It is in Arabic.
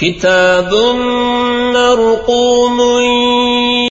كتاب مرقوم